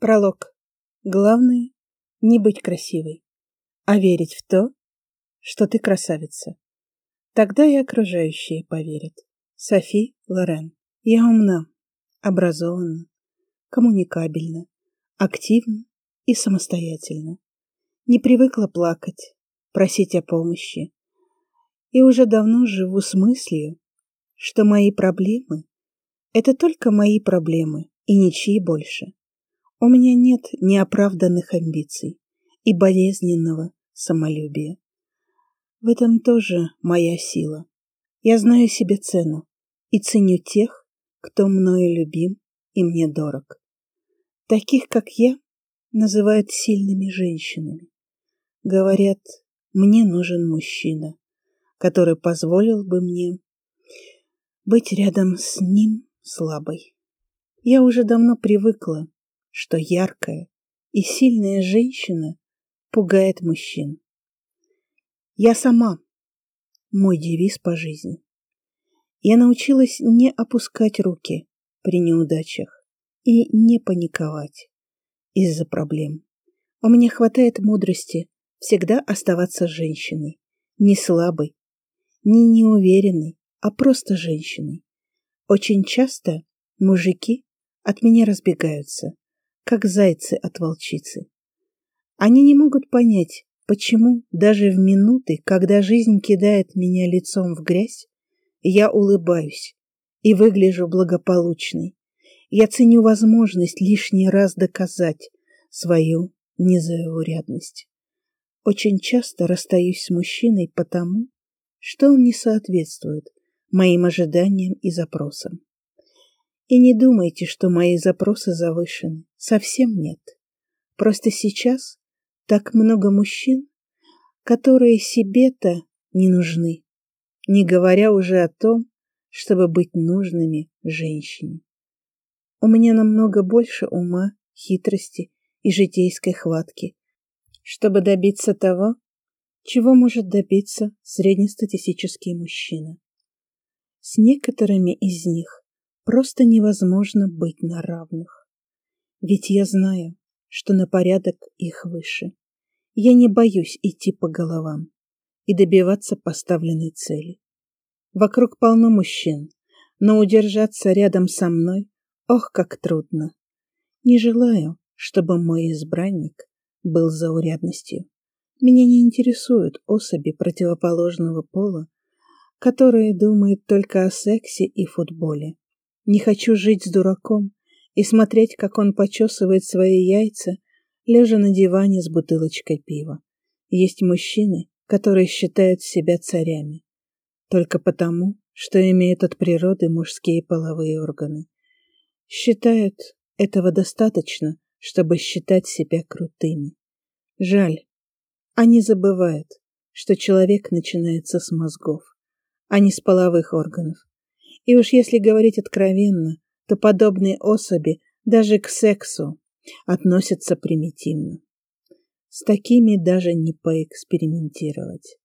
Пролог. Главное — не быть красивой, а верить в то, что ты красавица. Тогда и окружающие поверят. Софи Лорен. Я умна, образована, коммуникабельна, активна и самостоятельна. Не привыкла плакать, просить о помощи. И уже давно живу с мыслью, что мои проблемы — это только мои проблемы и ничьи больше. У меня нет неоправданных амбиций и болезненного самолюбия. В этом тоже моя сила. Я знаю себе цену и ценю тех, кто мною любим и мне дорог. Таких, как я, называют сильными женщинами. Говорят, мне нужен мужчина, который позволил бы мне быть рядом с ним слабой. Я уже давно привыкла что яркая и сильная женщина пугает мужчин. Я сама мой девиз по жизни. Я научилась не опускать руки при неудачах и не паниковать из-за проблем. У меня хватает мудрости всегда оставаться женщиной, не слабой, не неуверенной, а просто женщиной. Очень часто мужики от меня разбегаются, как зайцы от волчицы. Они не могут понять, почему даже в минуты, когда жизнь кидает меня лицом в грязь, я улыбаюсь и выгляжу благополучной. Я ценю возможность лишний раз доказать свою незаурядность. Очень часто расстаюсь с мужчиной потому, что он не соответствует моим ожиданиям и запросам. И не думайте, что мои запросы завышены. Совсем нет. Просто сейчас так много мужчин, которые себе-то не нужны, не говоря уже о том, чтобы быть нужными женщине. У меня намного больше ума, хитрости и житейской хватки, чтобы добиться того, чего может добиться среднестатистический мужчина. С некоторыми из них Просто невозможно быть на равных. Ведь я знаю, что на порядок их выше. Я не боюсь идти по головам и добиваться поставленной цели. Вокруг полно мужчин, но удержаться рядом со мной, ох, как трудно. Не желаю, чтобы мой избранник был заурядностью. Меня не интересуют особи противоположного пола, которые думают только о сексе и футболе. Не хочу жить с дураком и смотреть, как он почесывает свои яйца, лежа на диване с бутылочкой пива. Есть мужчины, которые считают себя царями. Только потому, что имеют от природы мужские половые органы. Считают этого достаточно, чтобы считать себя крутыми. Жаль, они забывают, что человек начинается с мозгов, а не с половых органов. И уж если говорить откровенно, то подобные особи даже к сексу относятся примитивно. С такими даже не поэкспериментировать.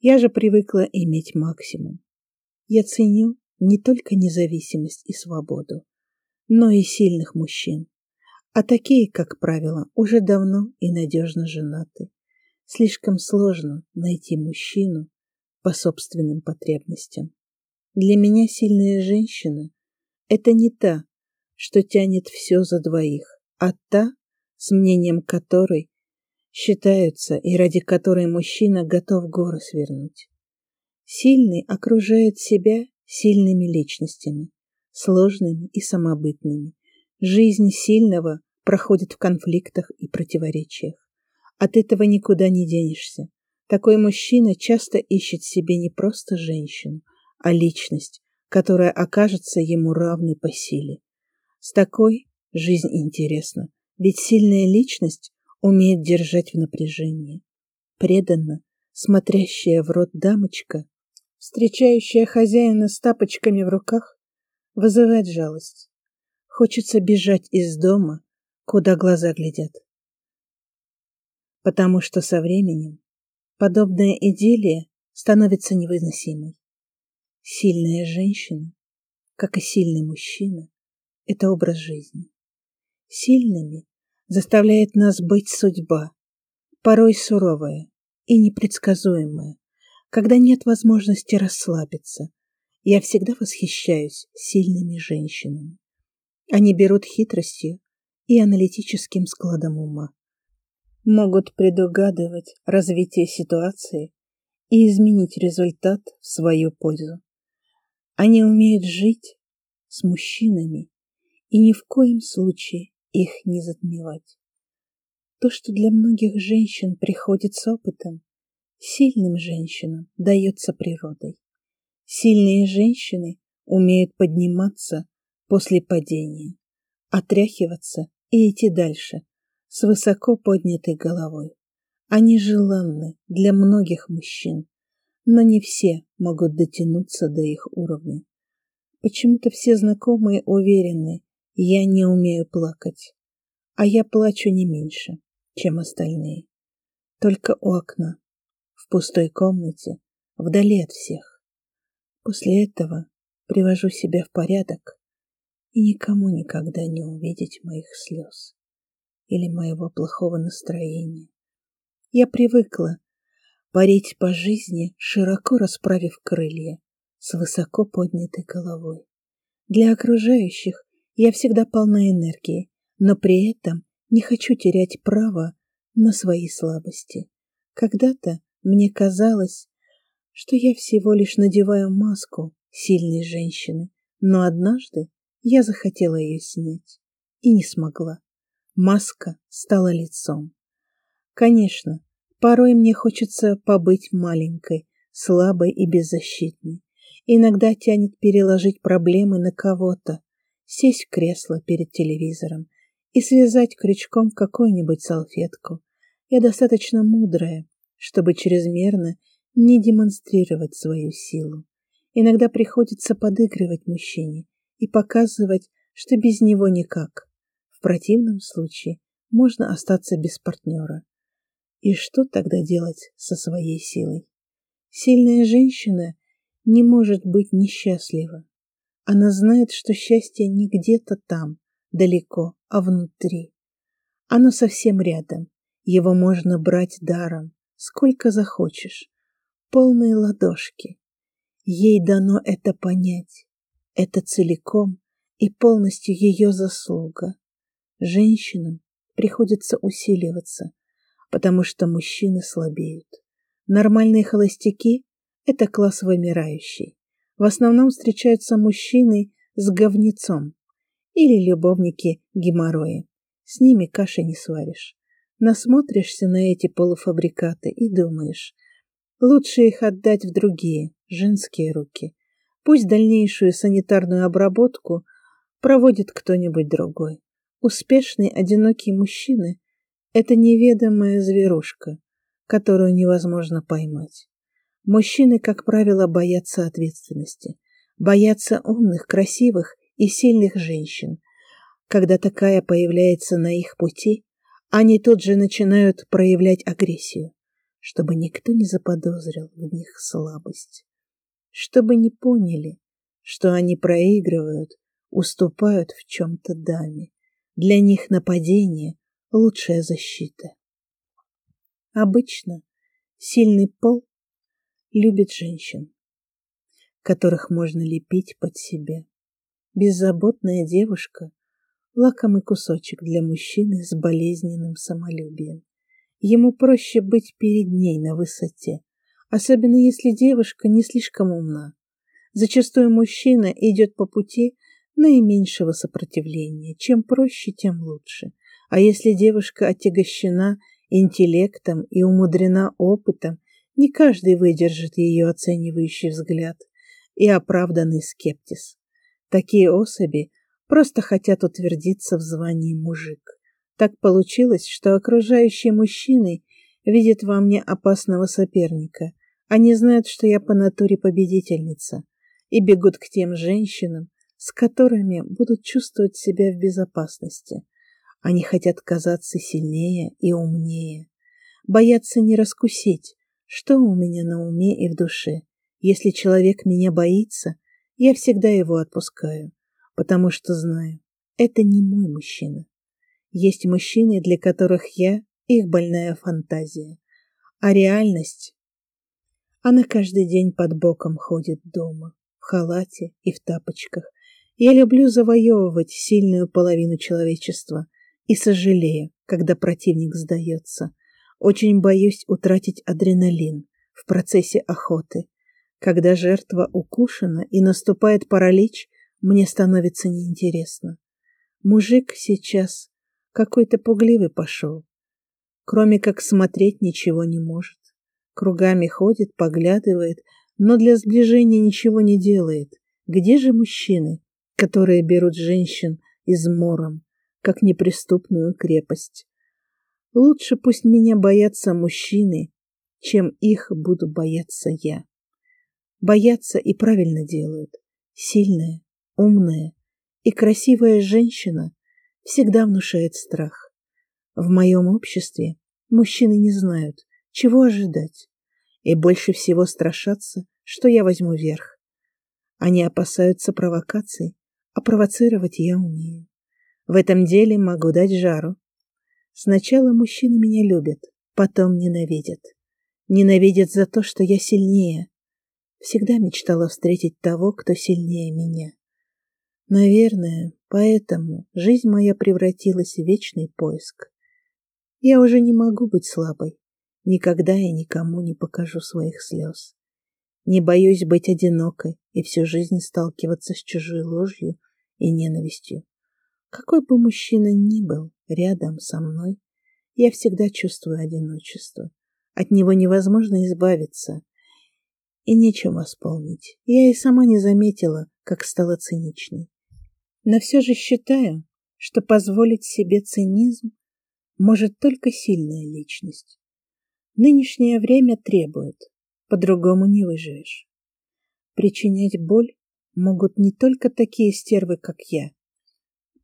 Я же привыкла иметь максимум. Я ценю не только независимость и свободу, но и сильных мужчин. А такие, как правило, уже давно и надежно женаты. Слишком сложно найти мужчину по собственным потребностям. Для меня сильная женщина — это не та, что тянет все за двоих, а та, с мнением которой считаются и ради которой мужчина готов горы свернуть. Сильный окружает себя сильными личностями, сложными и самобытными. Жизнь сильного проходит в конфликтах и противоречиях. От этого никуда не денешься. Такой мужчина часто ищет себе не просто женщину, а личность, которая окажется ему равной по силе. С такой жизнь интересна, ведь сильная личность умеет держать в напряжении. Преданно, смотрящая в рот дамочка, встречающая хозяина с тапочками в руках, вызывает жалость. Хочется бежать из дома, куда глаза глядят. Потому что со временем подобная идиллия становится невыносимой. Сильная женщина, как и сильный мужчина, это образ жизни. Сильными заставляет нас быть судьба, порой суровая и непредсказуемая, когда нет возможности расслабиться. Я всегда восхищаюсь сильными женщинами. Они берут хитростью и аналитическим складом ума. Могут предугадывать развитие ситуации и изменить результат в свою пользу. Они умеют жить с мужчинами и ни в коем случае их не затмевать. То, что для многих женщин приходит с опытом, сильным женщинам дается природой. Сильные женщины умеют подниматься после падения, отряхиваться и идти дальше с высоко поднятой головой. Они желанны для многих мужчин, но не все могут дотянуться до их уровня. Почему-то все знакомые уверены, я не умею плакать, а я плачу не меньше, чем остальные. Только у окна, в пустой комнате, вдали от всех. После этого привожу себя в порядок и никому никогда не увидеть моих слез или моего плохого настроения. Я привыкла парить по жизни, широко расправив крылья, с высоко поднятой головой. Для окружающих я всегда полна энергии, но при этом не хочу терять право на свои слабости. Когда-то мне казалось, что я всего лишь надеваю маску сильной женщины, но однажды я захотела ее снять и не смогла. Маска стала лицом. Конечно, порой мне хочется побыть маленькой, слабой и беззащитной. Иногда тянет переложить проблемы на кого-то, сесть в кресло перед телевизором и связать крючком какую-нибудь салфетку. Я достаточно мудрая, чтобы чрезмерно не демонстрировать свою силу. Иногда приходится подыгрывать мужчине и показывать, что без него никак. В противном случае можно остаться без партнера. И что тогда делать со своей силой? Сильная женщина не может быть несчастлива. Она знает, что счастье не где-то там, далеко, а внутри. Оно совсем рядом. Его можно брать даром, сколько захочешь. Полные ладошки. Ей дано это понять. Это целиком и полностью ее заслуга. Женщинам приходится усиливаться, потому что мужчины слабеют. Нормальные холостяки – это класс вымирающий. В основном встречаются мужчины с говнецом или любовники геморроя. С ними каши не сваришь. Насмотришься на эти полуфабрикаты и думаешь, лучше их отдать в другие, женские руки. Пусть дальнейшую санитарную обработку проводит кто-нибудь другой. Успешный одинокий мужчина это неведомая зверушка, которую невозможно поймать. Мужчины, как правило, боятся ответственности, боятся умных, красивых и сильных женщин. Когда такая появляется на их пути, они тут же начинают проявлять агрессию, чтобы никто не заподозрил в них слабость, чтобы не поняли, что они проигрывают, уступают в чем-то даме. Для них нападение лучшая защита. Обычно сильный пол любит женщин, которых можно лепить под себя. Беззаботная девушка – лакомый кусочек для мужчины с болезненным самолюбием. Ему проще быть перед ней на высоте, особенно если девушка не слишком умна. Зачастую мужчина идет по пути наименьшего сопротивления. Чем проще, тем лучше. А если девушка отягощена интеллектом и умудрена опытом, не каждый выдержит ее оценивающий взгляд и оправданный скептиз. Такие особи просто хотят утвердиться в звании мужик. Так получилось, что окружающие мужчины видят во мне опасного соперника. Они знают, что я по натуре победительница, и бегут к тем женщинам, с которыми будут чувствовать себя в безопасности. Они хотят казаться сильнее и умнее, боятся не раскусить, что у меня на уме и в душе. Если человек меня боится, я всегда его отпускаю, потому что знаю, это не мой мужчина. Есть мужчины, для которых я — их больная фантазия. А реальность... Она каждый день под боком ходит дома, в халате и в тапочках. Я люблю завоевывать сильную половину человечества и сожалею, когда противник сдается. Очень боюсь утратить адреналин в процессе охоты. Когда жертва укушена и наступает паралич, мне становится неинтересно. Мужик сейчас какой-то пугливый пошел. Кроме как смотреть ничего не может. Кругами ходит, поглядывает, но для сближения ничего не делает. Где же мужчины, которые берут женщин измором, как неприступную крепость? Лучше пусть меня боятся мужчины, чем их буду бояться я. Боятся и правильно делают. Сильная, умная и красивая женщина всегда внушает страх. В моем обществе мужчины не знают, чего ожидать, и больше всего страшатся, что я возьму верх. Они опасаются провокаций, а провоцировать я умею. В этом деле могу дать жару. Сначала мужчины меня любят, потом ненавидят. Ненавидят за то, что я сильнее. Всегда мечтала встретить того, кто сильнее меня. Наверное, поэтому жизнь моя превратилась в вечный поиск. Я уже не могу быть слабой. Никогда я никому не покажу своих слез. Не боюсь быть одинокой и всю жизнь сталкиваться с чужой ложью и ненавистью. Какой бы мужчина ни был рядом со мной, я всегда чувствую одиночество. От него невозможно избавиться и нечем восполнить. Я и сама не заметила, как стала циничной. Но все же считаю, что позволить себе цинизм может только сильная личность. Нынешнее время требует, по-другому не выживешь. Причинять боль могут не только такие стервы, как я.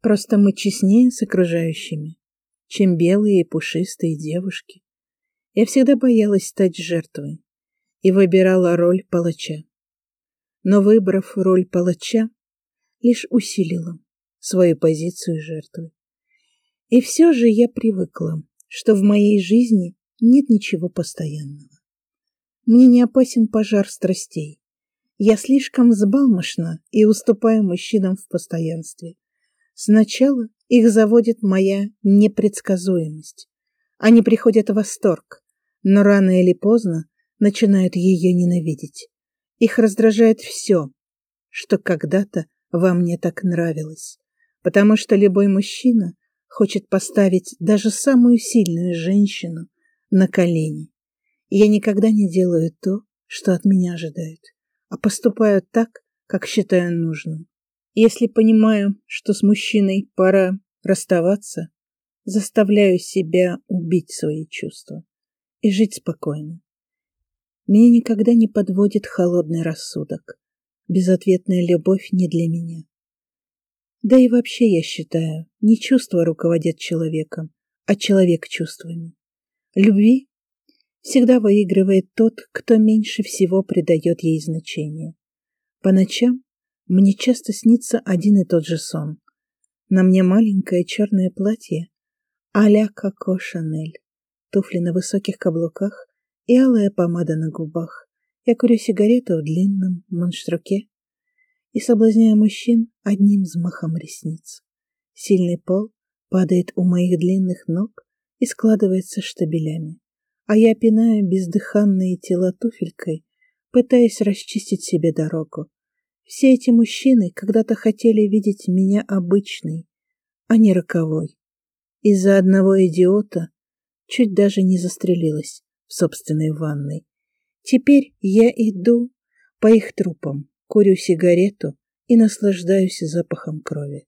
Просто мы честнее с окружающими, чем белые и пушистые девушки. Я всегда боялась стать жертвой и выбирала роль палача. Но выбрав роль палача, лишь усилила свою позицию жертвы. И все же я привыкла, что в моей жизни нет ничего постоянного. Мне не опасен пожар страстей. Я слишком взбалмошна и уступаю мужчинам в постоянстве. Сначала их заводит моя непредсказуемость. Они приходят в восторг, но рано или поздно начинают ее ненавидеть. Их раздражает все, что когда-то во мне так нравилось, потому что любой мужчина хочет поставить даже самую сильную женщину на колени. я никогда не делаю то, что от меня ожидают, а поступаю так, как считаю нужным. Если понимаю, что с мужчиной пора расставаться, заставляю себя убить свои чувства и жить спокойно. Меня никогда не подводит холодный рассудок. Безответная любовь не для меня. Да и вообще, я считаю, не чувства руководят человеком, а человек чувствами. Любви всегда выигрывает тот, кто меньше всего придает ей значение. По ночам мне часто снится один и тот же сон. На мне маленькое черное платье а-ля Коко Шанель, туфли на высоких каблуках и алая помада на губах. Я курю сигарету в длинном монштруке и соблазняю мужчин одним взмахом ресниц. Сильный пол падает у моих длинных ног и складывается штабелями, а я пинаю бездыханные тела туфелькой, пытаясь расчистить себе дорогу. Все эти мужчины когда-то хотели видеть меня обычной, а не роковой. Из-за одного идиота чуть даже не застрелилась в собственной ванной. Теперь я иду по их трупам, курю сигарету и наслаждаюсь запахом крови.